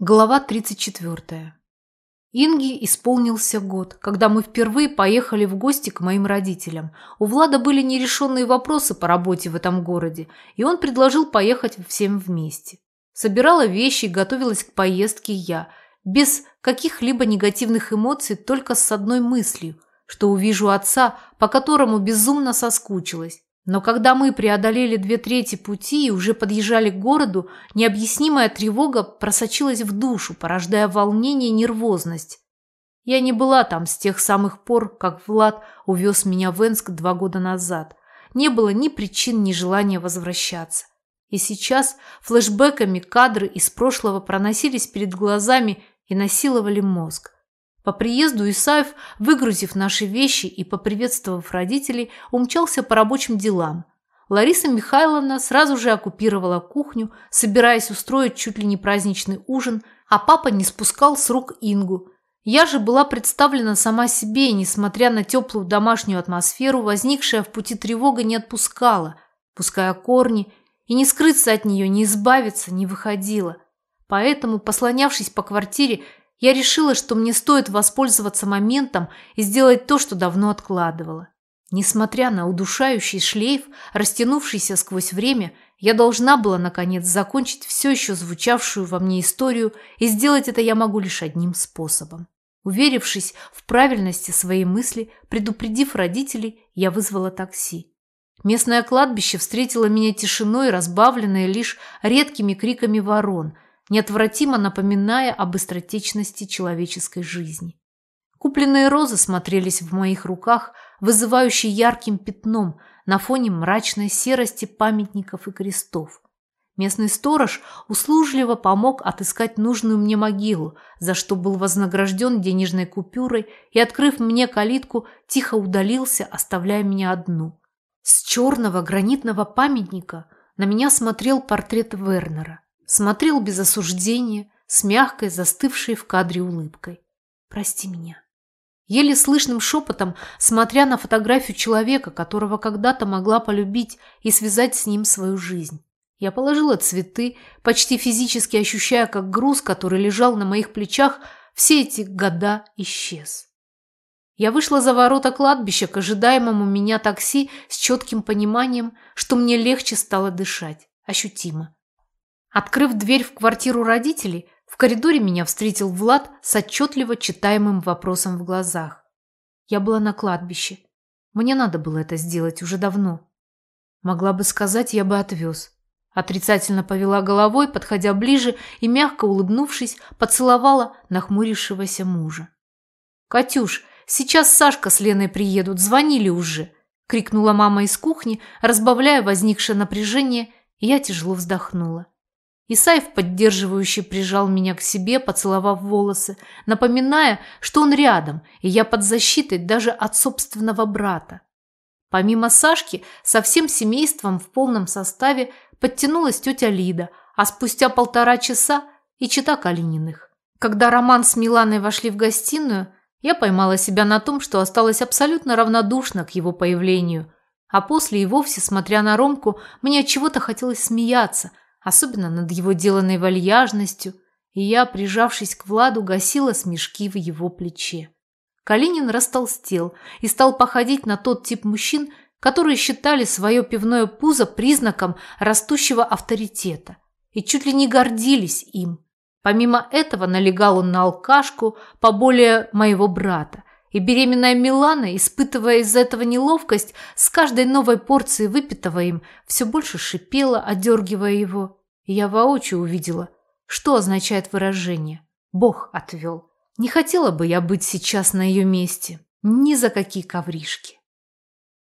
Глава 34. Инге исполнился год, когда мы впервые поехали в гости к моим родителям. У Влада были нерешенные вопросы по работе в этом городе, и он предложил поехать всем вместе. Собирала вещи и готовилась к поездке я, без каких-либо негативных эмоций, только с одной мыслью, что увижу отца, по которому безумно соскучилась. Но когда мы преодолели две трети пути и уже подъезжали к городу, необъяснимая тревога просочилась в душу, порождая волнение и нервозность. Я не была там с тех самых пор, как Влад увез меня в Энск два года назад. Не было ни причин, ни желания возвращаться. И сейчас флешбэками кадры из прошлого проносились перед глазами и насиловали мозг. По приезду Исаев, выгрузив наши вещи и поприветствовав родителей, умчался по рабочим делам. Лариса Михайловна сразу же оккупировала кухню, собираясь устроить чуть ли не праздничный ужин, а папа не спускал с рук Ингу. Я же была представлена сама себе, и, несмотря на теплую домашнюю атмосферу, возникшая в пути тревога не отпускала, пуская корни, и не скрыться от нее, не избавиться не выходила. Поэтому, послонявшись по квартире, я решила, что мне стоит воспользоваться моментом и сделать то, что давно откладывала. Несмотря на удушающий шлейф, растянувшийся сквозь время, я должна была, наконец, закончить все еще звучавшую во мне историю, и сделать это я могу лишь одним способом. Уверившись в правильности своей мысли, предупредив родителей, я вызвала такси. Местное кладбище встретило меня тишиной, разбавленное лишь редкими криками ворон – неотвратимо напоминая об быстротечности человеческой жизни. Купленные розы смотрелись в моих руках, вызывающие ярким пятном на фоне мрачной серости памятников и крестов. Местный сторож услужливо помог отыскать нужную мне могилу, за что был вознагражден денежной купюрой и, открыв мне калитку, тихо удалился, оставляя меня одну. С черного гранитного памятника на меня смотрел портрет Вернера смотрел без осуждения, с мягкой, застывшей в кадре улыбкой. «Прости меня». Еле слышным шепотом, смотря на фотографию человека, которого когда-то могла полюбить и связать с ним свою жизнь. Я положила цветы, почти физически ощущая, как груз, который лежал на моих плечах, все эти года исчез. Я вышла за ворота кладбища к ожидаемому меня такси с четким пониманием, что мне легче стало дышать, ощутимо. Открыв дверь в квартиру родителей, в коридоре меня встретил Влад с отчетливо читаемым вопросом в глазах. Я была на кладбище. Мне надо было это сделать уже давно. Могла бы сказать, я бы отвез. Отрицательно повела головой, подходя ближе и, мягко улыбнувшись, поцеловала нахмурившегося мужа. «Катюш, сейчас Сашка с Леной приедут, звонили уже!» – крикнула мама из кухни, разбавляя возникшее напряжение, и я тяжело вздохнула. Исаев поддерживающе прижал меня к себе, поцеловав волосы, напоминая, что он рядом, и я под защитой даже от собственного брата. Помимо Сашки, со всем семейством в полном составе подтянулась тетя Лида, а спустя полтора часа и чита Калининых. Когда Роман с Миланой вошли в гостиную, я поймала себя на том, что осталась абсолютно равнодушна к его появлению, а после и вовсе, смотря на Ромку, мне от чего-то хотелось смеяться – особенно над его деланной вальяжностью, и я, прижавшись к Владу, гасила смешки в его плече. Калинин растолстел и стал походить на тот тип мужчин, которые считали свое пивное пузо признаком растущего авторитета и чуть ли не гордились им. Помимо этого налегал он на алкашку поболее моего брата, и беременная Милана, испытывая из-за этого неловкость, с каждой новой порцией выпитого им все больше шипела, одергивая его я воочию увидела, что означает выражение «Бог отвел». Не хотела бы я быть сейчас на ее месте. Ни за какие ковришки.